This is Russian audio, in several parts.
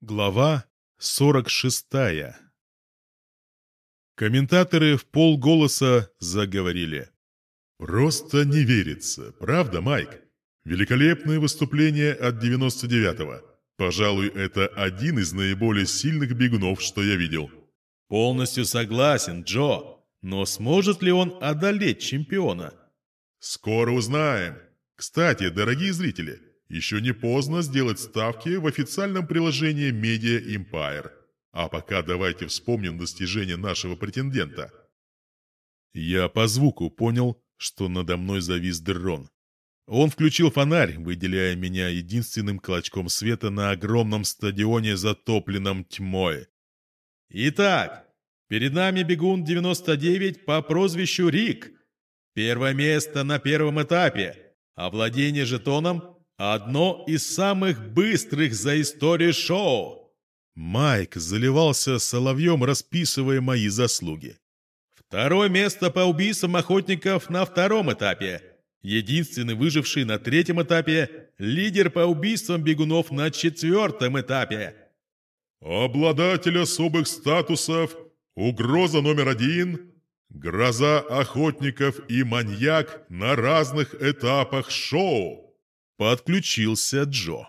Глава 46 Комментаторы в полголоса заговорили. «Просто не верится, правда, Майк? Великолепное выступление от 99-го. Пожалуй, это один из наиболее сильных бегунов, что я видел». «Полностью согласен, Джо. Но сможет ли он одолеть чемпиона?» «Скоро узнаем. Кстати, дорогие зрители, еще не поздно сделать ставки в официальном приложении Media Empire. А пока давайте вспомним достижения нашего претендента. Я по звуку понял, что надо мной завис дрон. Он включил фонарь, выделяя меня единственным клочком света на огромном стадионе, затопленном тьмой. «Итак, перед нами бегун 99 по прозвищу Рик. Первое место на первом этапе. Овладение жетоном Одно из самых быстрых за историю шоу. Майк заливался соловьем, расписывая мои заслуги. Второе место по убийствам охотников на втором этапе. Единственный выживший на третьем этапе, лидер по убийствам бегунов на четвертом этапе. Обладатель особых статусов, угроза номер один, гроза охотников и маньяк на разных этапах шоу. Подключился Джо.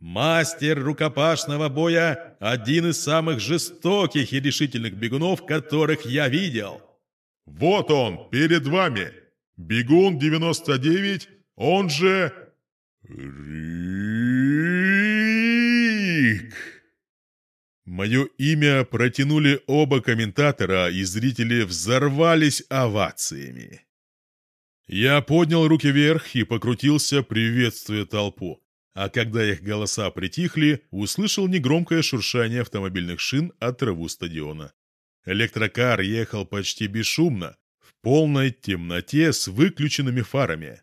Мастер рукопашного боя – один из самых жестоких и решительных бегунов, которых я видел. Вот он, перед вами. Бегун 99, он же... Рик. Мое имя протянули оба комментатора, и зрители взорвались овациями. Я поднял руки вверх и покрутился, приветствуя толпу. А когда их голоса притихли, услышал негромкое шуршание автомобильных шин от траву стадиона. Электрокар ехал почти бесшумно, в полной темноте с выключенными фарами.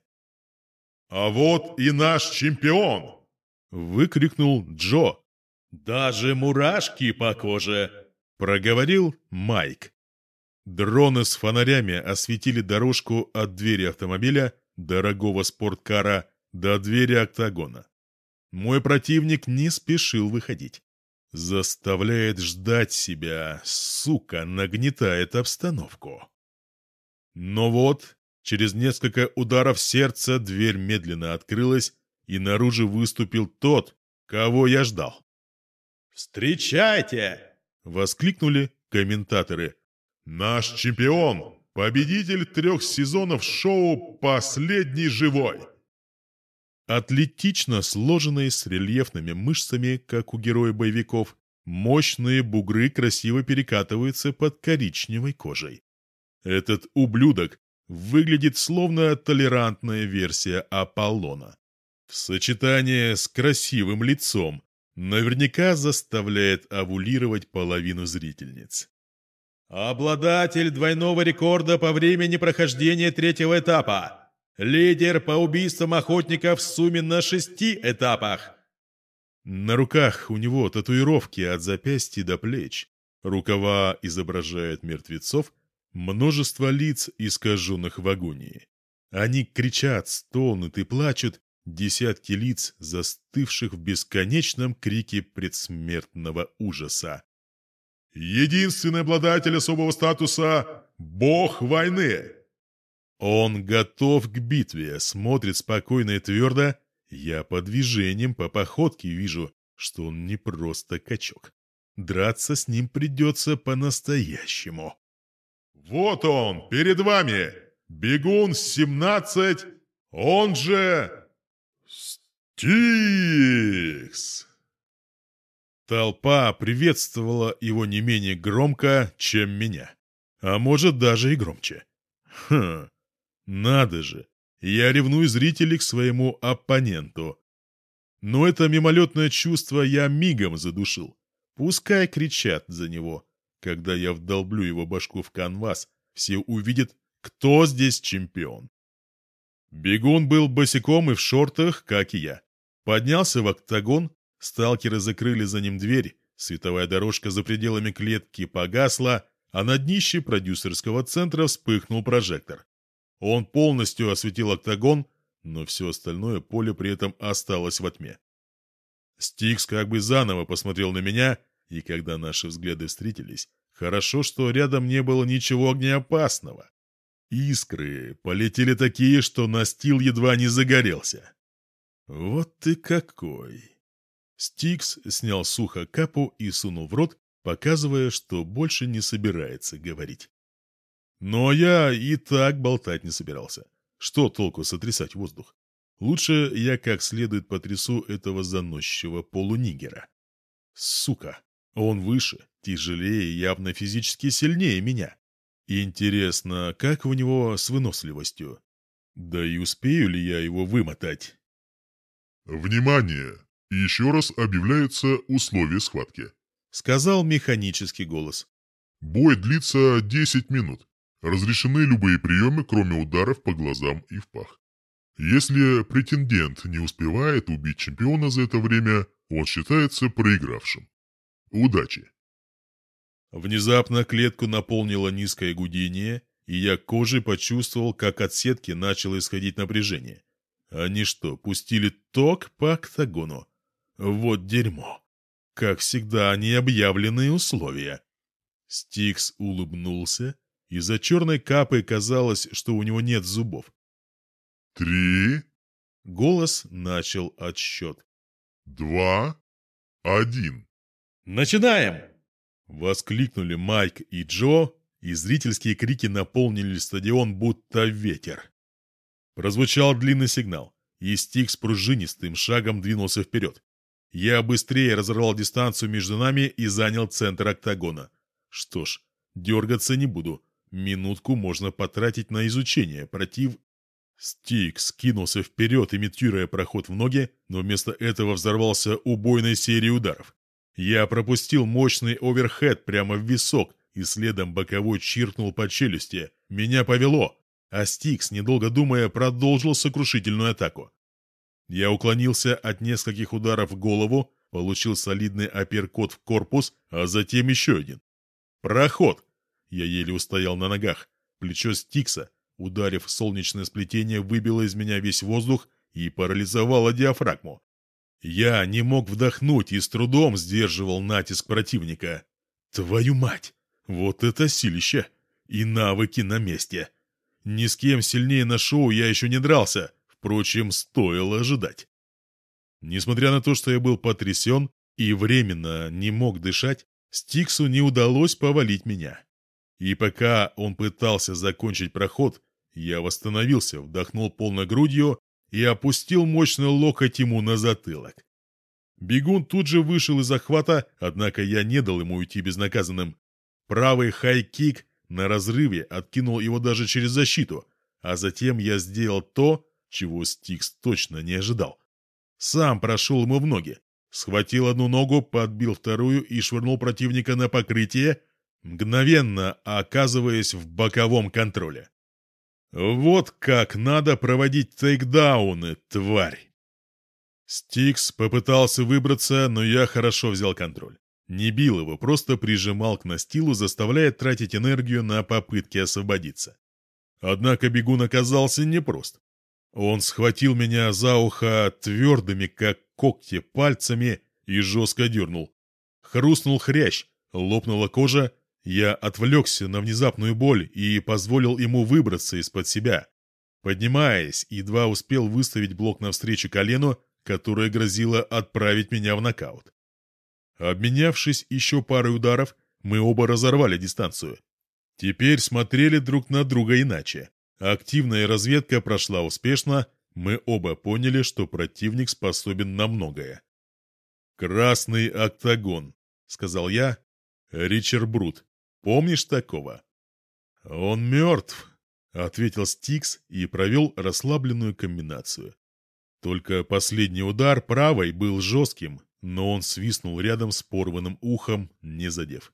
«А вот и наш чемпион!» — выкрикнул Джо. «Даже мурашки по коже!» — проговорил Майк. Дроны с фонарями осветили дорожку от двери автомобиля, дорогого спорткара, до двери октагона. Мой противник не спешил выходить. Заставляет ждать себя, сука, нагнетает обстановку. Но вот, через несколько ударов сердца дверь медленно открылась, и наружу выступил тот, кого я ждал. «Встречайте!» — воскликнули комментаторы. Наш чемпион, победитель трех сезонов шоу «Последний живой». Атлетично сложенные с рельефными мышцами, как у героя-боевиков, мощные бугры красиво перекатываются под коричневой кожей. Этот ублюдок выглядит словно толерантная версия Аполлона. В сочетании с красивым лицом наверняка заставляет овулировать половину зрительниц. Обладатель двойного рекорда по времени прохождения третьего этапа. Лидер по убийствам охотников в сумме на шести этапах. На руках у него татуировки от запястья до плеч. Рукава изображают мертвецов, множество лиц, искаженных в агонии. Они кричат, стонут и плачут, десятки лиц, застывших в бесконечном крике предсмертного ужаса. Единственный обладатель особого статуса – бог войны. Он готов к битве, смотрит спокойно и твердо. Я по движениям, по походке вижу, что он не просто качок. Драться с ним придется по-настоящему. Вот он, перед вами, бегун 17, он же... Стикс! Толпа приветствовала его не менее громко, чем меня. А может, даже и громче. Хм, надо же, я ревную зрителей к своему оппоненту. Но это мимолетное чувство я мигом задушил. Пускай кричат за него. Когда я вдолблю его башку в канвас, все увидят, кто здесь чемпион. Бегун был босиком и в шортах, как и я. Поднялся в октагон, Сталкеры закрыли за ним дверь, световая дорожка за пределами клетки погасла, а на днище продюсерского центра вспыхнул прожектор. Он полностью осветил октагон, но все остальное поле при этом осталось во тьме. Стикс как бы заново посмотрел на меня, и когда наши взгляды встретились, хорошо, что рядом не было ничего огнеопасного. Искры полетели такие, что настил едва не загорелся. Вот ты какой! Стикс снял сухо капу и сунул в рот, показывая, что больше не собирается говорить. Но я и так болтать не собирался. Что толку сотрясать воздух? Лучше я как следует потрясу этого заносчивого полунигера. Сука, он выше, тяжелее явно физически сильнее меня. Интересно, как у него с выносливостью? Да и успею ли я его вымотать? «Внимание! Еще раз объявляются условия схватки», — сказал механический голос. «Бой длится 10 минут. Разрешены любые приемы, кроме ударов по глазам и в пах. Если претендент не успевает убить чемпиона за это время, он считается проигравшим. Удачи! Внезапно клетку наполнило низкое гудение, и я кожей почувствовал, как от сетки начало исходить напряжение. Они что, пустили ток по октагону? Вот дерьмо. Как всегда, необъявленные условия. Стикс улыбнулся из-за черной капы казалось, что у него нет зубов. «Три...» Голос начал отсчет. «Два... Один...» «Начинаем!» Воскликнули Майк и Джо, и зрительские крики наполнили стадион будто ветер. Прозвучал длинный сигнал, и Стик с пружинистым шагом двинулся вперед. Я быстрее разорвал дистанцию между нами и занял центр октагона. Что ж, дергаться не буду. Минутку можно потратить на изучение. Против... Стик скинулся вперед, имитируя проход в ноги, но вместо этого взорвался убойной серией ударов. Я пропустил мощный оверхед прямо в висок и следом боковой чиркнул по челюсти. Меня повело, а Стикс, недолго думая, продолжил сокрушительную атаку. Я уклонился от нескольких ударов в голову, получил солидный апперкот в корпус, а затем еще один. Проход! Я еле устоял на ногах. Плечо Стикса, ударив солнечное сплетение, выбило из меня весь воздух и парализовало диафрагму. Я не мог вдохнуть и с трудом сдерживал натиск противника. Твою мать! Вот это силище! И навыки на месте! Ни с кем сильнее на шоу я еще не дрался, впрочем, стоило ожидать. Несмотря на то, что я был потрясен и временно не мог дышать, Стиксу не удалось повалить меня. И пока он пытался закончить проход, я восстановился, вдохнул полной грудью и опустил мощный локоть ему на затылок. Бегун тут же вышел из захвата, однако я не дал ему уйти безнаказанным. Правый хай-кик на разрыве откинул его даже через защиту, а затем я сделал то, чего Стикс точно не ожидал. Сам прошел ему в ноги, схватил одну ногу, подбил вторую и швырнул противника на покрытие, мгновенно оказываясь в боковом контроле. Вот как надо проводить тейкдауны, тварь! Стикс попытался выбраться, но я хорошо взял контроль. Не бил его, просто прижимал к настилу, заставляя тратить энергию на попытки освободиться. Однако бегун оказался непрост. Он схватил меня за ухо твердыми, как когти, пальцами и жестко дернул. Хрустнул хрящ, лопнула кожа, я отвлекся на внезапную боль и позволил ему выбраться из-под себя. Поднимаясь, едва успел выставить блок навстречу колену, которое грозило отправить меня в нокаут. Обменявшись еще парой ударов, мы оба разорвали дистанцию. Теперь смотрели друг на друга иначе. Активная разведка прошла успешно, мы оба поняли, что противник способен на многое. «Красный октагон», — сказал я. «Ричард Брут, Помнишь такого?» «Он мертв», — ответил Стикс и провел расслабленную комбинацию. Только последний удар правой был жестким, но он свистнул рядом с порванным ухом, не задев.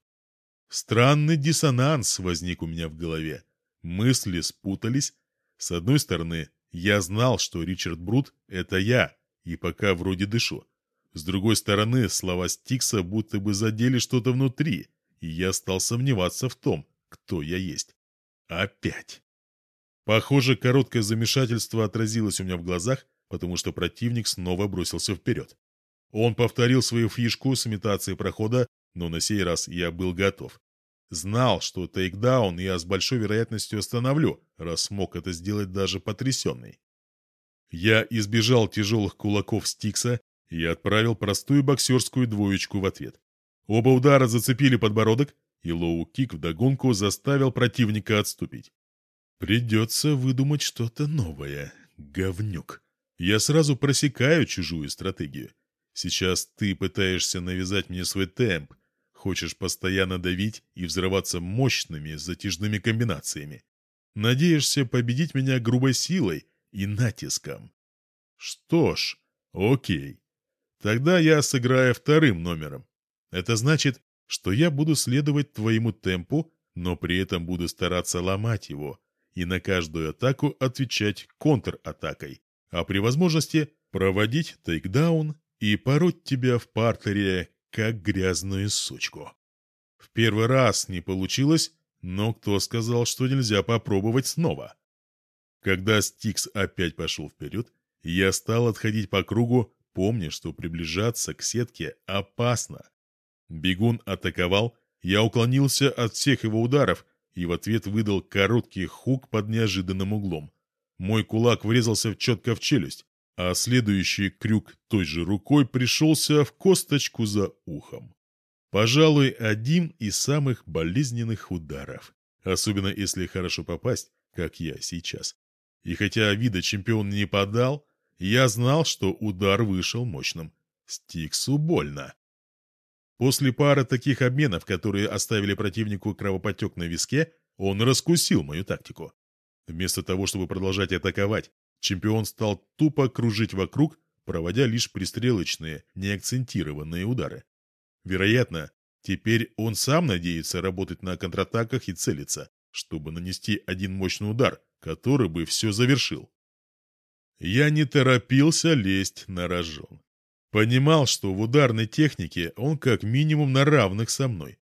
Странный диссонанс возник у меня в голове. Мысли спутались. С одной стороны, я знал, что Ричард Брут — это я, и пока вроде дышу. С другой стороны, слова Стикса будто бы задели что-то внутри — и я стал сомневаться в том, кто я есть. Опять. Похоже, короткое замешательство отразилось у меня в глазах, потому что противник снова бросился вперед. Он повторил свою фишку с имитацией прохода, но на сей раз я был готов. Знал, что тейкдаун я с большой вероятностью остановлю, раз смог это сделать даже потрясенный. Я избежал тяжелых кулаков Стикса и отправил простую боксерскую двоечку в ответ. Оба удара зацепили подбородок, и лоу-кик вдогонку заставил противника отступить. Придется выдумать что-то новое, говнюк. Я сразу просекаю чужую стратегию. Сейчас ты пытаешься навязать мне свой темп, хочешь постоянно давить и взрываться мощными затяжными комбинациями. Надеешься победить меня грубой силой и натиском. Что ж, окей. Тогда я сыграю вторым номером. Это значит, что я буду следовать твоему темпу, но при этом буду стараться ломать его и на каждую атаку отвечать контратакой, а при возможности проводить тейкдаун и пороть тебя в партере, как грязную сучку. В первый раз не получилось, но кто сказал, что нельзя попробовать снова? Когда Стикс опять пошел вперед, я стал отходить по кругу, помня, что приближаться к сетке опасно. Бегун атаковал, я уклонился от всех его ударов и в ответ выдал короткий хук под неожиданным углом. Мой кулак врезался четко в челюсть, а следующий крюк той же рукой пришелся в косточку за ухом. Пожалуй, один из самых болезненных ударов, особенно если хорошо попасть, как я сейчас. И хотя вида чемпион не подал, я знал, что удар вышел мощным. Стиксу больно. После пары таких обменов, которые оставили противнику кровопотек на виске, он раскусил мою тактику. Вместо того, чтобы продолжать атаковать, чемпион стал тупо кружить вокруг, проводя лишь пристрелочные, неакцентированные удары. Вероятно, теперь он сам надеется работать на контратаках и целиться, чтобы нанести один мощный удар, который бы все завершил. Я не торопился лезть на рожон. Понимал, что в ударной технике он как минимум на равных со мной.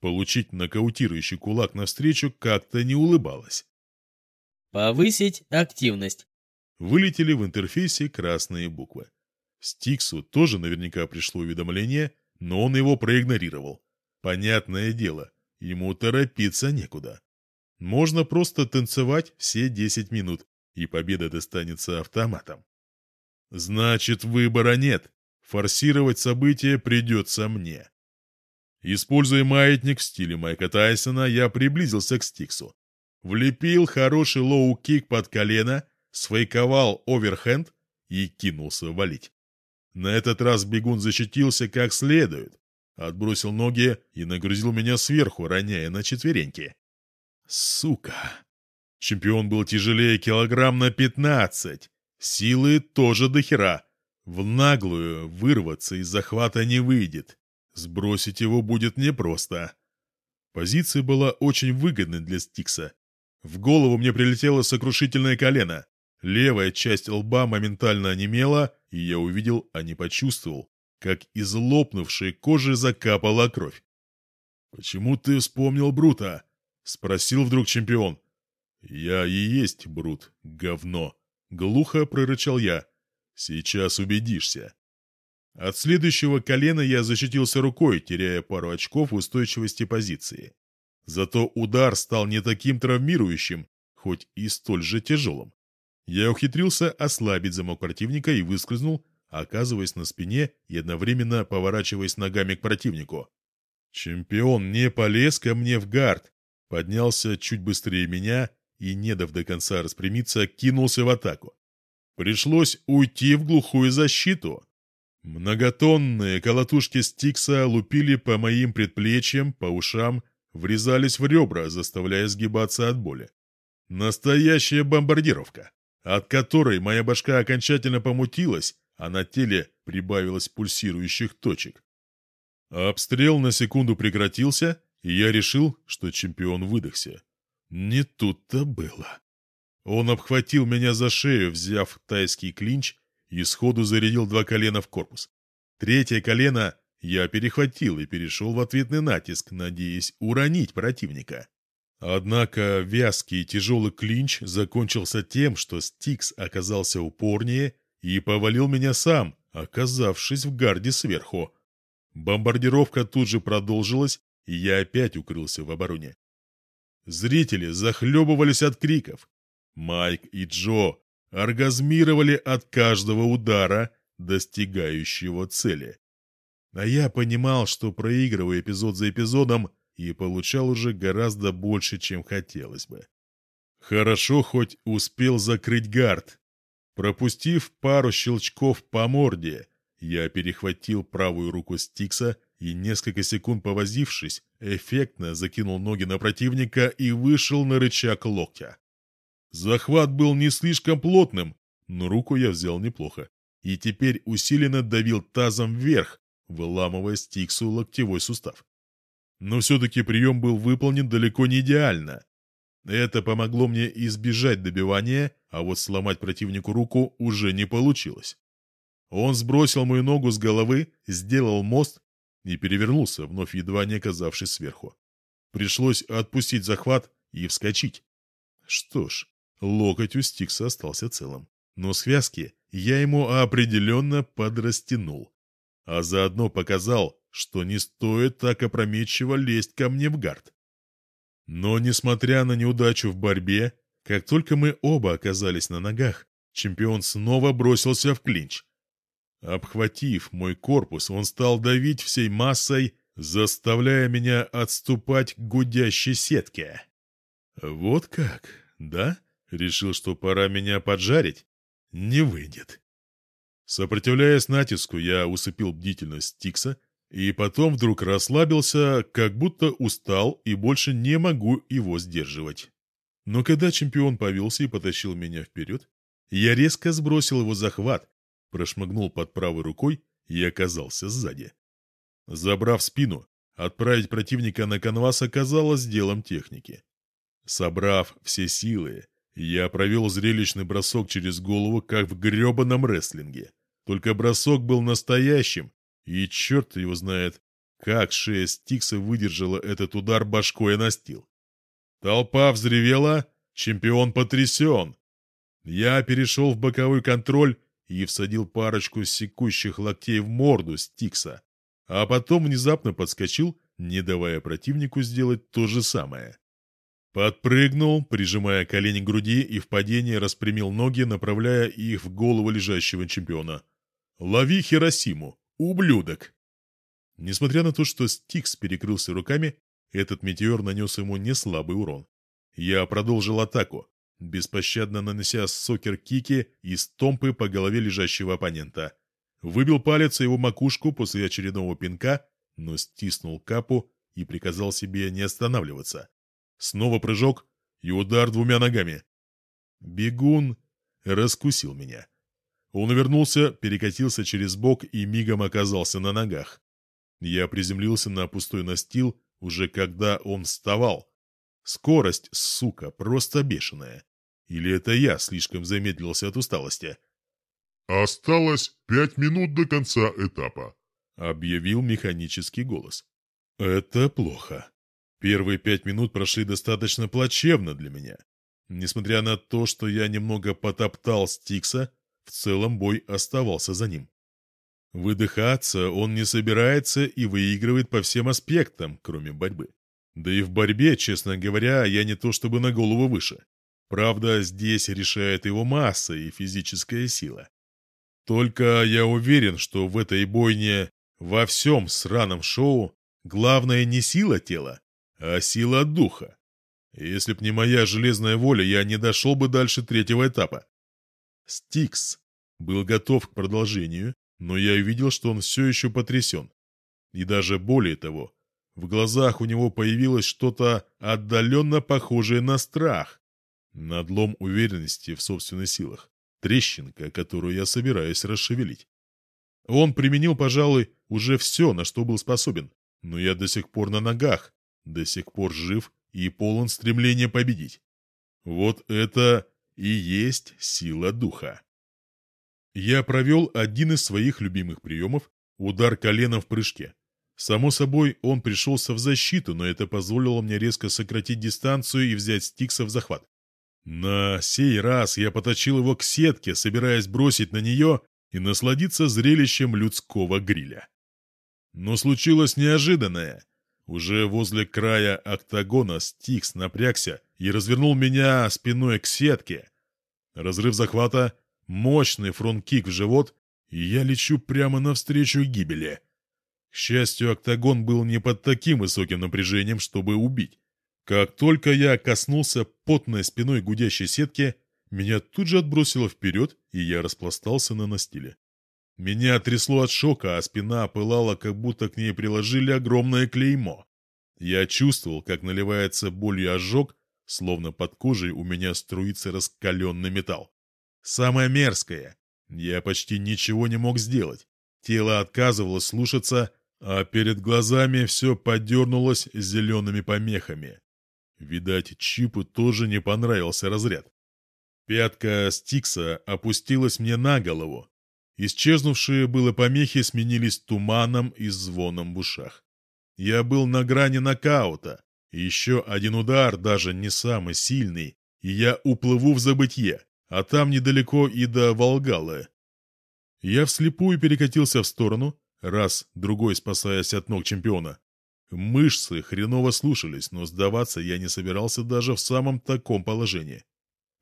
Получить нокаутирующий кулак навстречу как-то не улыбалось. Повысить активность. Вылетели в интерфейсе красные буквы. Стиксу тоже наверняка пришло уведомление, но он его проигнорировал. Понятное дело, ему торопиться некуда. Можно просто танцевать все 10 минут, и победа достанется автоматом. Значит, выбора нет. Форсировать события придется мне. Используя маятник в стиле Майка Тайсона, я приблизился к Стиксу. Влепил хороший лоу-кик под колено, сфейковал оверхенд и кинулся валить. На этот раз бегун защитился как следует, отбросил ноги и нагрузил меня сверху, роняя на четвереньки. Сука! Чемпион был тяжелее килограмм на пятнадцать. Силы тоже до хера. В наглую вырваться из захвата не выйдет. Сбросить его будет непросто. Позиция была очень выгодной для Стикса. В голову мне прилетело сокрушительное колено. Левая часть лба моментально онемела, и я увидел, а не почувствовал, как из лопнувшей кожи закапала кровь. «Почему ты вспомнил Брута?» — спросил вдруг чемпион. «Я и есть Брут, говно!» — глухо прорычал я. «Сейчас убедишься». От следующего колена я защитился рукой, теряя пару очков устойчивости позиции. Зато удар стал не таким травмирующим, хоть и столь же тяжелым. Я ухитрился ослабить замок противника и выскользнул, оказываясь на спине и одновременно поворачиваясь ногами к противнику. Чемпион не полез ко мне в гард, поднялся чуть быстрее меня и, не дав до конца распрямиться, кинулся в атаку. Пришлось уйти в глухую защиту. Многотонные колотушки Стикса лупили по моим предплечьям, по ушам врезались в ребра, заставляя сгибаться от боли. Настоящая бомбардировка, от которой моя башка окончательно помутилась, а на теле прибавилось пульсирующих точек. Обстрел на секунду прекратился, и я решил, что чемпион выдохся. Не тут-то было. Он обхватил меня за шею, взяв тайский клинч, и сходу зарядил два колена в корпус. Третье колено я перехватил и перешел в ответный натиск, надеясь уронить противника. Однако вязкий и тяжелый клинч закончился тем, что Стикс оказался упорнее и повалил меня сам, оказавшись в гарде сверху. Бомбардировка тут же продолжилась, и я опять укрылся в обороне. Зрители захлебывались от криков. Майк и Джо оргазмировали от каждого удара, достигающего цели. А я понимал, что проигрываю эпизод за эпизодом и получал уже гораздо больше, чем хотелось бы. Хорошо хоть успел закрыть гард. Пропустив пару щелчков по морде, я перехватил правую руку Стикса и, несколько секунд повозившись, эффектно закинул ноги на противника и вышел на рычаг локтя. Захват был не слишком плотным, но руку я взял неплохо, и теперь усиленно давил тазом вверх, выламывая Стиксу локтевой сустав. Но все-таки прием был выполнен далеко не идеально. Это помогло мне избежать добивания, а вот сломать противнику руку уже не получилось. Он сбросил мою ногу с головы, сделал мост и перевернулся, вновь едва не оказавшись сверху. Пришлось отпустить захват и вскочить. Что ж, локоть у Стикса остался целым, но связки я ему определенно подрастянул, а заодно показал, что не стоит так опрометчиво лезть ко мне в гард. Но, несмотря на неудачу в борьбе, как только мы оба оказались на ногах, чемпион снова бросился в клинч. Обхватив мой корпус, он стал давить всей массой, заставляя меня отступать к гудящей сетке. Вот как, да? Решил, что пора меня поджарить? Не выйдет. Сопротивляясь натиску, я усыпил бдительность Тикса и потом вдруг расслабился, как будто устал и больше не могу его сдерживать. Но когда чемпион повелся и потащил меня вперед, я резко сбросил его захват, прошмыгнул под правой рукой и оказался сзади. Забрав спину, отправить противника на канвас оказалось делом техники. Собрав все силы, я провел зрелищный бросок через голову, как в гребаном рестлинге. Только бросок был настоящим, и черт его знает, как шея Стикса выдержала этот удар башкой о настил. Толпа взревела, чемпион потрясен. Я перешел в боковой контроль и всадил парочку секущих локтей в морду Стикса, а потом внезапно подскочил, не давая противнику сделать то же самое. Подпрыгнул, прижимая колени к груди и в падении распрямил ноги, направляя их в голову лежащего чемпиона. «Лови Хиросиму!» Ублюдок! Несмотря на то, что Стикс перекрылся руками, этот метеор нанес ему не слабый урон. Я продолжил атаку, беспощадно нанося сокер-кики и стомпы по голове лежащего оппонента. Выбил палец его макушку после очередного пинка, но стиснул капу и приказал себе не останавливаться. Снова прыжок и удар двумя ногами. Бегун раскусил меня. Он увернулся, перекатился через бок и мигом оказался на ногах. Я приземлился на пустой настил, уже когда он вставал. Скорость, сука, просто бешеная. Или это я слишком замедлился от усталости? «Осталось пять минут до конца этапа», — объявил механический голос. «Это плохо. Первые пять минут прошли достаточно плачевно для меня. Несмотря на то, что я немного потоптал Стикса, в целом бой оставался за ним. Выдыхаться он не собирается и выигрывает по всем аспектам, кроме борьбы. Да и в борьбе, честно говоря, я не то чтобы на голову выше. Правда, здесь решает его масса и физическая сила. Только я уверен, что в этой бойне во всем сраном шоу главное не сила тела, а сила духа. Если б не моя железная воля, я не дошел бы дальше третьего этапа. Стикс был готов к продолжению, но я увидел, что он все еще потрясен. И даже более того, в глазах у него появилось что-то отдаленно похожее на страх. Надлом уверенности в собственных силах. Трещинка, которую я собираюсь расшевелить. Он применил, пожалуй, уже все, на что был способен. Но я до сих пор на ногах, до сих пор жив и полон стремления победить. Вот это и есть сила духа. Я провел один из своих любимых приемов – удар коленом в прыжке. Само собой, он пришелся в защиту, но это позволило мне резко сократить дистанцию и взять Стикса в захват. На сей раз я поточил его к сетке, собираясь бросить на нее, и насладиться зрелищем людского гриля. Но случилось неожиданное. Уже возле края октагона Стикс напрягся и развернул меня спиной к сетке. Разрыв захвата, мощный фронт-кик в живот, и я лечу прямо навстречу гибели. К счастью, октагон был не под таким высоким напряжением, чтобы убить. Как только я коснулся потной спиной гудящей сетки, меня тут же отбросило вперед, и я распластался на настиле. Меня трясло от шока, а спина пылала, как будто к ней приложили огромное клеймо. Я чувствовал, как наливается болью ожог, словно под кожей у меня струится раскаленный металл. Самое мерзкое. Я почти ничего не мог сделать. Тело отказывалось слушаться, а перед глазами все подернулось зелеными помехами. Видать, Чипу тоже не понравился разряд. Пятка Стикса опустилась мне на голову, Исчезнувшие было помехи сменились туманом и звоном в ушах. Я был на грани нокаута. Еще один удар, даже не самый сильный, и я уплыву в забытье, а там недалеко и до Волгалы. Я вслепую перекатился в сторону, раз, другой спасаясь от ног чемпиона. Мышцы хреново слушались, но сдаваться я не собирался даже в самом таком положении.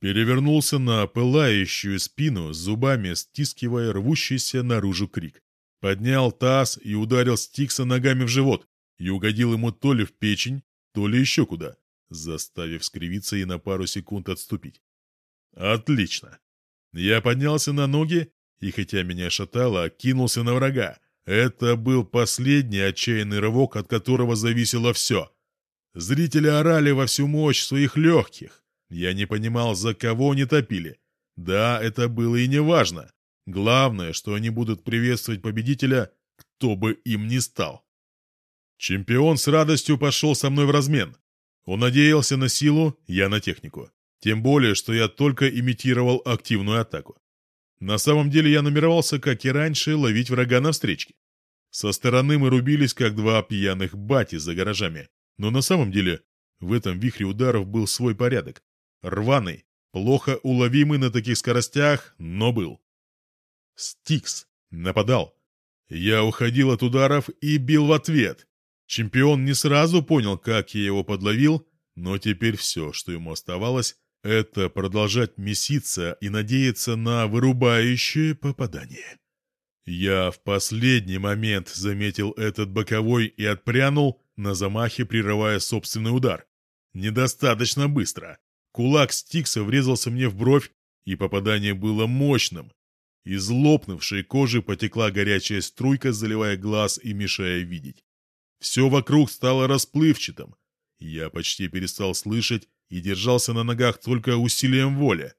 Перевернулся на пылающую спину, зубами стискивая рвущийся наружу крик. Поднял таз и ударил Стикса ногами в живот, и угодил ему то ли в печень, то ли еще куда, заставив скривиться и на пару секунд отступить. Отлично. Я поднялся на ноги и, хотя меня шатало, кинулся на врага. Это был последний отчаянный рывок, от которого зависело все. Зрители орали во всю мощь своих легких. Я не понимал, за кого они топили. Да, это было и не важно. Главное, что они будут приветствовать победителя, кто бы им ни стал. Чемпион с радостью пошел со мной в размен. Он надеялся на силу, я на технику. Тем более, что я только имитировал активную атаку. На самом деле я намеревался, как и раньше, ловить врага на встречке. Со стороны мы рубились, как два пьяных бати за гаражами. Но на самом деле в этом вихре ударов был свой порядок. Рваный, плохо уловимый на таких скоростях, но был. Стикс нападал. Я уходил от ударов и бил в ответ. Чемпион не сразу понял, как я его подловил, но теперь все, что ему оставалось, это продолжать меситься и надеяться на вырубающее попадание. Я в последний момент заметил этот боковой и отпрянул, на замахе прерывая собственный удар. Недостаточно быстро. Кулак Стикса врезался мне в бровь, и попадание было мощным. Из лопнувшей кожи потекла горячая струйка, заливая глаз и мешая видеть. Все вокруг стало расплывчатым. Я почти перестал слышать и держался на ногах только усилием воли.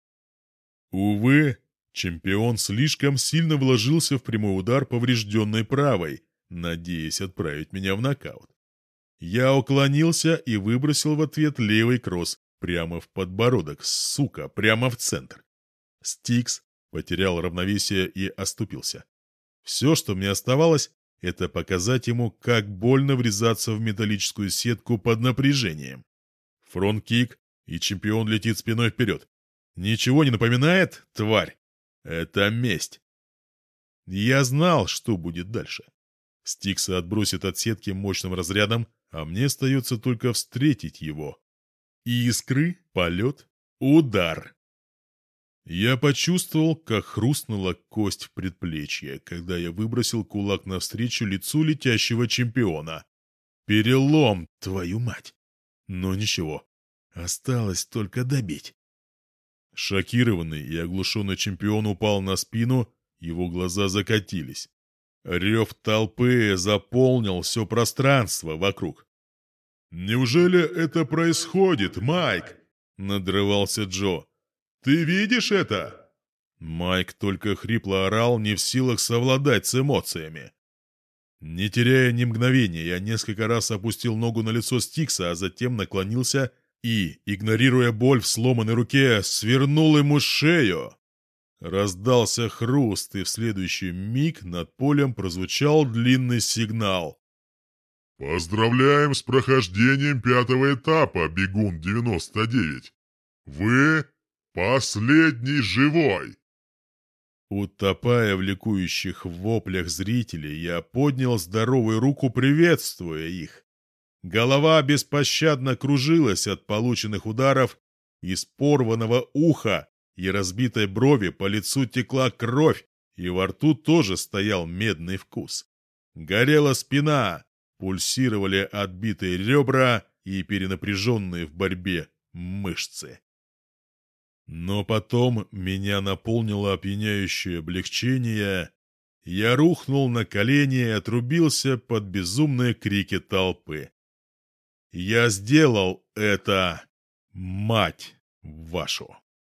Увы, чемпион слишком сильно вложился в прямой удар поврежденной правой, надеясь отправить меня в нокаут. Я уклонился и выбросил в ответ левый кросс, Прямо в подбородок, сука, прямо в центр. Стикс потерял равновесие и оступился. Все, что мне оставалось, это показать ему, как больно врезаться в металлическую сетку под напряжением. Фронт-кик, и чемпион летит спиной вперед. Ничего не напоминает, тварь? Это месть. Я знал, что будет дальше. Стикса отбросит от сетки мощным разрядом, а мне остается только встретить его. Искры, полет, удар. Я почувствовал, как хрустнула кость в предплечье, когда я выбросил кулак навстречу лицу летящего чемпиона. Перелом, твою мать! Но ничего, осталось только добить. Шокированный и оглушенный чемпион упал на спину, его глаза закатились. Рев толпы заполнил все пространство вокруг. «Неужели это происходит, Майк?» — надрывался Джо. «Ты видишь это?» Майк только хрипло орал, не в силах совладать с эмоциями. Не теряя ни мгновения, я несколько раз опустил ногу на лицо Стикса, а затем наклонился и, игнорируя боль в сломанной руке, свернул ему шею. Раздался хруст, и в следующий миг над полем прозвучал длинный сигнал. Поздравляем с прохождением пятого этапа, Бегун-99. Вы последний живой. Утопая в ликующих воплях зрителей, я поднял здоровую руку, приветствуя их. Голова беспощадно кружилась от полученных ударов, из порванного уха и разбитой брови по лицу текла кровь, и во рту тоже стоял медный вкус. Горела спина, пульсировали отбитые ребра и перенапряженные в борьбе мышцы. Но потом меня наполнило опьяняющее облегчение. Я рухнул на колени и отрубился под безумные крики толпы. Я сделал это, мать вашу!